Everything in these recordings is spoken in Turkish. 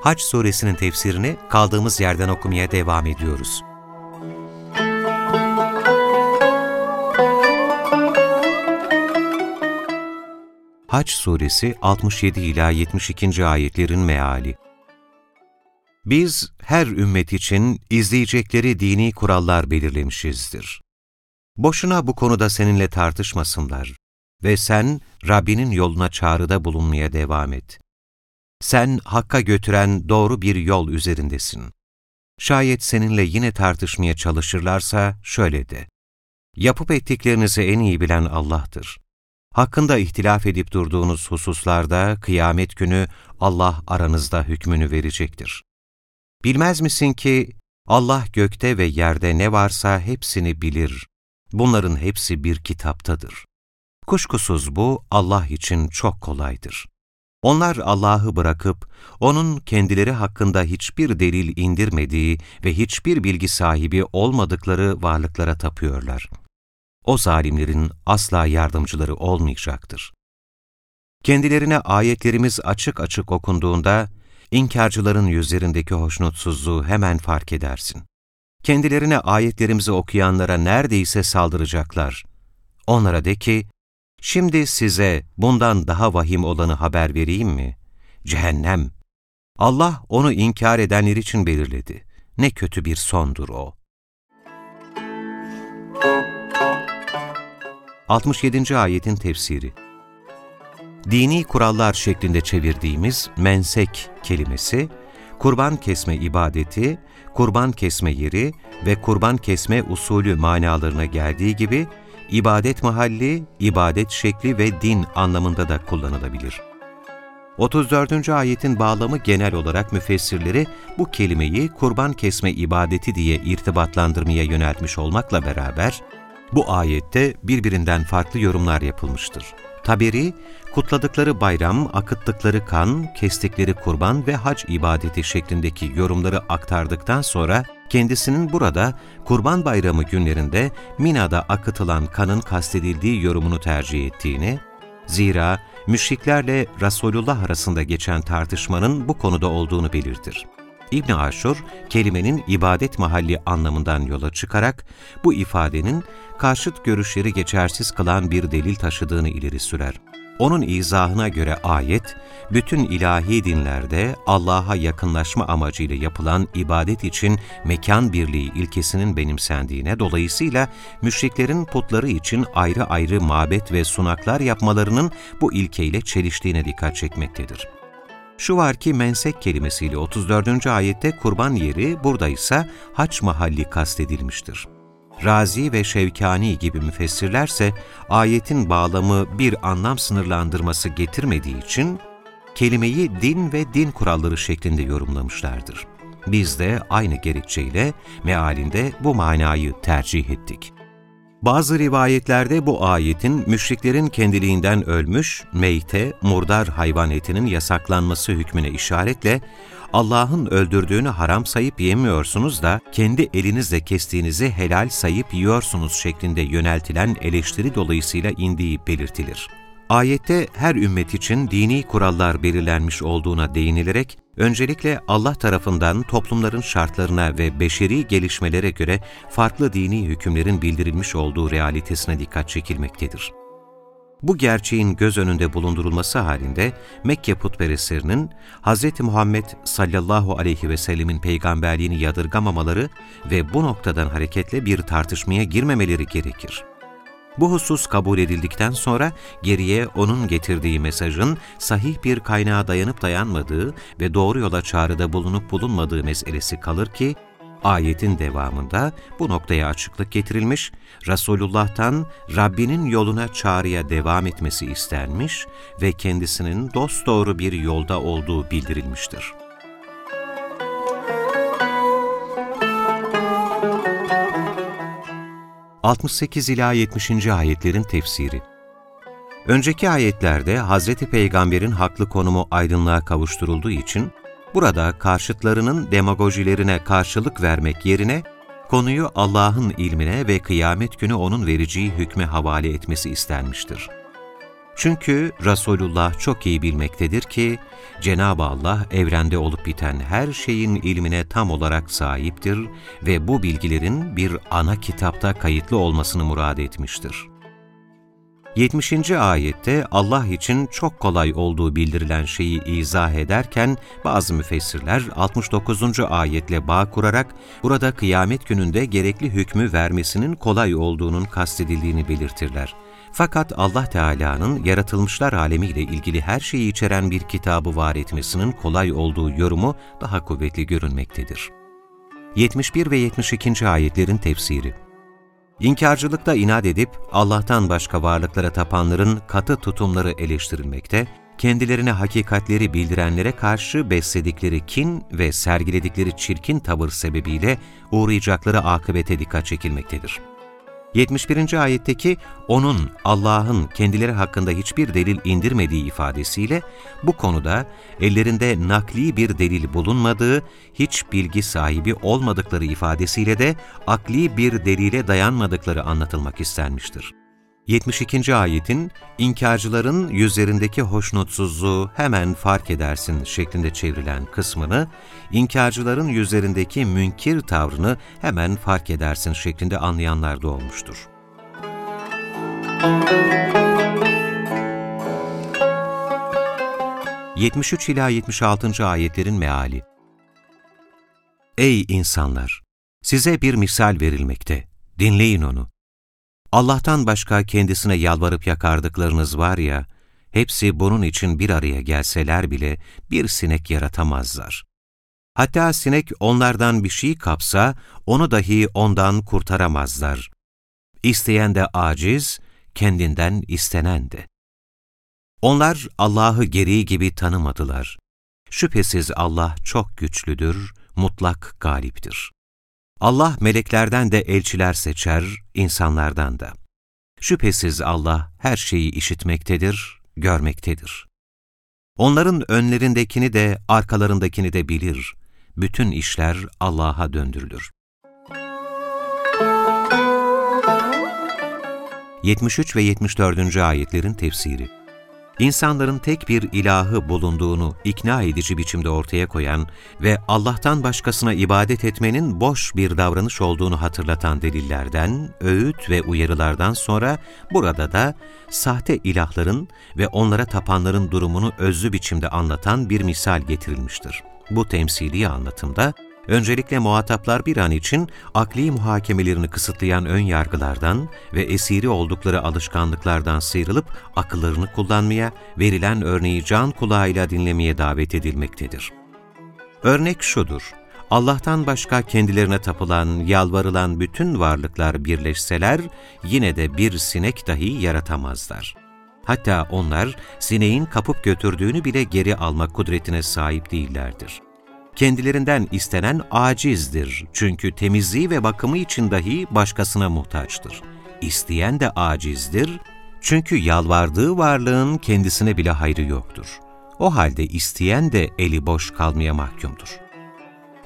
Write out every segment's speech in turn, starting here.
Haç suresinin tefsirini kaldığımız yerden okumaya devam ediyoruz. Haç suresi 67 ila 72. ayetlerin meali. Biz her ümmet için izleyecekleri dini kurallar belirlemişizdir. Boşuna bu konuda seninle tartışmasınlar ve sen Rabbinin yoluna çağrıda bulunmaya devam et. Sen Hakk'a götüren doğru bir yol üzerindesin. Şayet seninle yine tartışmaya çalışırlarsa şöyle de. Yapıp ettiklerinizi en iyi bilen Allah'tır. Hakkında ihtilaf edip durduğunuz hususlarda kıyamet günü Allah aranızda hükmünü verecektir. Bilmez misin ki Allah gökte ve yerde ne varsa hepsini bilir. Bunların hepsi bir kitaptadır. Kuşkusuz bu Allah için çok kolaydır. Onlar Allah'ı bırakıp, O'nun kendileri hakkında hiçbir delil indirmediği ve hiçbir bilgi sahibi olmadıkları varlıklara tapıyorlar. O zalimlerin asla yardımcıları olmayacaktır. Kendilerine ayetlerimiz açık açık okunduğunda, inkarcıların yüzlerindeki hoşnutsuzluğu hemen fark edersin. Kendilerine ayetlerimizi okuyanlara neredeyse saldıracaklar. Onlara de ki, Şimdi size bundan daha vahim olanı haber vereyim mi? Cehennem. Allah onu inkar edenler için belirledi. Ne kötü bir sondur o. 67. ayetin tefsiri Dini kurallar şeklinde çevirdiğimiz mensek kelimesi, kurban kesme ibadeti, kurban kesme yeri ve kurban kesme usulü manalarına geldiği gibi, ibadet mahalli, ibadet şekli ve din anlamında da kullanılabilir. 34. ayetin bağlamı genel olarak müfessirleri bu kelimeyi kurban kesme ibadeti diye irtibatlandırmaya yöneltmiş olmakla beraber, bu ayette birbirinden farklı yorumlar yapılmıştır. Taberi, kutladıkları bayram, akıttıkları kan, kestikleri kurban ve hac ibadeti şeklindeki yorumları aktardıktan sonra, kendisinin burada Kurban Bayramı günlerinde Mina'da akıtılan kanın kastedildiği yorumunu tercih ettiğini, zira müşriklerle Resulullah arasında geçen tartışmanın bu konuda olduğunu belirtir. İbn Aşur, kelimenin ibadet mahalli anlamından yola çıkarak bu ifadenin karşıt görüşleri geçersiz kılan bir delil taşıdığını ileri sürer. Onun izahına göre ayet, bütün ilahi dinlerde Allah'a yakınlaşma amacıyla yapılan ibadet için mekan birliği ilkesinin benimsendiğine, dolayısıyla müşriklerin putları için ayrı ayrı mabet ve sunaklar yapmalarının bu ilkeyle çeliştiğine dikkat çekmektedir. Şu var ki mensek kelimesiyle 34. ayette kurban yeri, burada ise haç mahalli kastedilmiştir. Razi ve Şevkani gibi müfessirlerse ayetin bağlamı bir anlam sınırlandırması getirmediği için kelimeyi din ve din kuralları şeklinde yorumlamışlardır. Biz de aynı gerekçeyle mealinde bu manayı tercih ettik. Bazı rivayetlerde bu ayetin müşriklerin kendiliğinden ölmüş, meyte, murdar hayvan etinin yasaklanması hükmüne işaretle Allah'ın öldürdüğünü haram sayıp yemiyorsunuz da kendi elinizle kestiğinizi helal sayıp yiyorsunuz şeklinde yöneltilen eleştiri dolayısıyla indiği belirtilir. Ayette her ümmet için dini kurallar belirlenmiş olduğuna değinilerek, öncelikle Allah tarafından toplumların şartlarına ve beşeri gelişmelere göre farklı dini hükümlerin bildirilmiş olduğu realitesine dikkat çekilmektedir. Bu gerçeğin göz önünde bulundurulması halinde Mekke putperestlerinin Hz. Muhammed sallallahu aleyhi ve sellemin peygamberliğini yadırgamamaları ve bu noktadan hareketle bir tartışmaya girmemeleri gerekir. Bu husus kabul edildikten sonra geriye onun getirdiği mesajın sahih bir kaynağa dayanıp dayanmadığı ve doğru yola çağrıda bulunup bulunmadığı meselesi kalır ki, Ayetin devamında bu noktaya açıklık getirilmiş, Resulullah'tan Rabbinin yoluna çağrıya devam etmesi istenmiş ve kendisinin dosdoğru bir yolda olduğu bildirilmiştir. ila 70. Ayetlerin Tefsiri Önceki ayetlerde Hz. Peygamber'in haklı konumu aydınlığa kavuşturulduğu için burada karşıtlarının demagojilerine karşılık vermek yerine konuyu Allah'ın ilmine ve kıyamet günü onun vereceği hükme havale etmesi istenmiştir. Çünkü Resulullah çok iyi bilmektedir ki, Cenab-ı Allah evrende olup biten her şeyin ilmine tam olarak sahiptir ve bu bilgilerin bir ana kitapta kayıtlı olmasını murad etmiştir. 70. ayette Allah için çok kolay olduğu bildirilen şeyi izah ederken bazı müfessirler 69. ayetle bağ kurarak burada kıyamet gününde gerekli hükmü vermesinin kolay olduğunun kastedildiğini belirtirler. Fakat Allah Teala'nın yaratılmışlar alemiyle ilgili her şeyi içeren bir kitabı var etmesinin kolay olduğu yorumu daha kuvvetli görünmektedir. 71 ve 72. ayetlerin tefsiri İnkarcılıkta inat edip Allah'tan başka varlıklara tapanların katı tutumları eleştirilmekte, kendilerine hakikatleri bildirenlere karşı besledikleri kin ve sergiledikleri çirkin tavır sebebiyle uğrayacakları akıbete dikkat çekilmektedir. 71. ayetteki onun, Allah'ın kendileri hakkında hiçbir delil indirmediği ifadesiyle bu konuda ellerinde nakli bir delil bulunmadığı, hiç bilgi sahibi olmadıkları ifadesiyle de akli bir delile dayanmadıkları anlatılmak istenmiştir. 72. ayetin inkarcıların yüzlerindeki hoşnutsuzluğu hemen fark edersin şeklinde çevrilen kısmını, inkarcıların yüzlerindeki münkir tavrını hemen fark edersin şeklinde anlayanlar da olmuştur. ...73 ila 76. ayetlerin meali Ey insanlar! Size bir misal verilmekte. Dinleyin onu. Allah'tan başka kendisine yalvarıp yakardıklarınız var ya, hepsi bunun için bir araya gelseler bile bir sinek yaratamazlar. Hatta sinek onlardan bir şey kapsa, onu dahi ondan kurtaramazlar. İsteyen de aciz, kendinden istenen de. Onlar Allah'ı gereği gibi tanımadılar. Şüphesiz Allah çok güçlüdür, mutlak galiptir. Allah meleklerden de elçiler seçer, insanlardan da. Şüphesiz Allah her şeyi işitmektedir, görmektedir. Onların önlerindekini de arkalarındakini de bilir. Bütün işler Allah'a döndürülür. 73 ve 74. ayetlerin tefsiri insanların tek bir ilahı bulunduğunu ikna edici biçimde ortaya koyan ve Allah'tan başkasına ibadet etmenin boş bir davranış olduğunu hatırlatan delillerden, öğüt ve uyarılardan sonra burada da sahte ilahların ve onlara tapanların durumunu özlü biçimde anlatan bir misal getirilmiştir. Bu temsili anlatımda, öncelikle muhataplar bir an için akli muhakemelerini kısıtlayan ön yargılardan ve esiri oldukları alışkanlıklardan sıyrılıp akıllarını kullanmaya, verilen örneği can kulağıyla dinlemeye davet edilmektedir. Örnek şudur, Allah'tan başka kendilerine tapılan, yalvarılan bütün varlıklar birleşseler, yine de bir sinek dahi yaratamazlar. Hatta onlar, sineğin kapıp götürdüğünü bile geri alma kudretine sahip değillerdir kendilerinden istenen acizdir. Çünkü temizliği ve bakımı için dahi başkasına muhtaçtır. İsteyen de acizdir. Çünkü yalvardığı varlığın kendisine bile hayrı yoktur. O halde isteyen de eli boş kalmaya mahkumdur.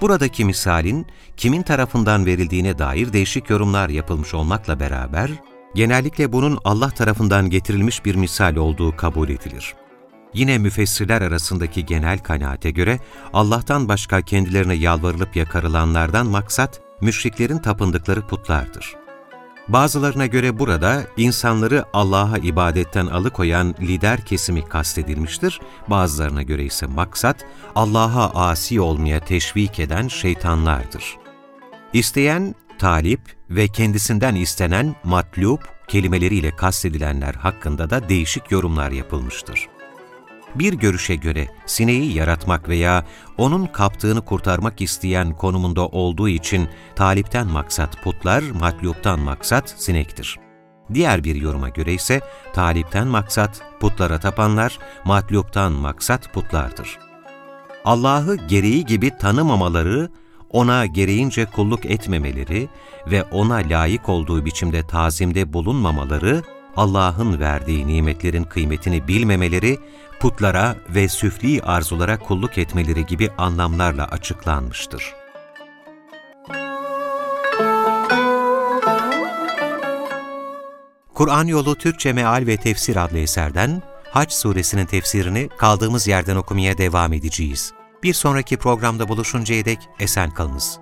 Buradaki misalin kimin tarafından verildiğine dair değişik yorumlar yapılmış olmakla beraber, genellikle bunun Allah tarafından getirilmiş bir misal olduğu kabul edilir. Yine müfessirler arasındaki genel kanaate göre Allah'tan başka kendilerine yalvarılıp yakarılanlardan maksat müşriklerin tapındıkları putlardır. Bazılarına göre burada insanları Allah'a ibadetten alıkoyan lider kesimi kastedilmiştir, bazılarına göre ise maksat Allah'a asi olmaya teşvik eden şeytanlardır. İsteyen, talip ve kendisinden istenen matlup kelimeleriyle kastedilenler hakkında da değişik yorumlar yapılmıştır. Bir görüşe göre sineği yaratmak veya onun kaptığını kurtarmak isteyen konumunda olduğu için talipten maksat putlar, matluptan maksat sinektir. Diğer bir yoruma göre ise talipten maksat putlara tapanlar, matluptan maksat putlardır. Allah'ı gereği gibi tanımamaları, ona gereğince kulluk etmemeleri ve ona layık olduğu biçimde tazimde bulunmamaları, Allah'ın verdiği nimetlerin kıymetini bilmemeleri, putlara ve süfli arzulara kulluk etmeleri gibi anlamlarla açıklanmıştır. Kur'an Yolu Türkçe Meal ve Tefsir adlı eserden Haç suresinin tefsirini kaldığımız yerden okumaya devam edeceğiz. Bir sonraki programda buluşuncaya dek esen kalınız.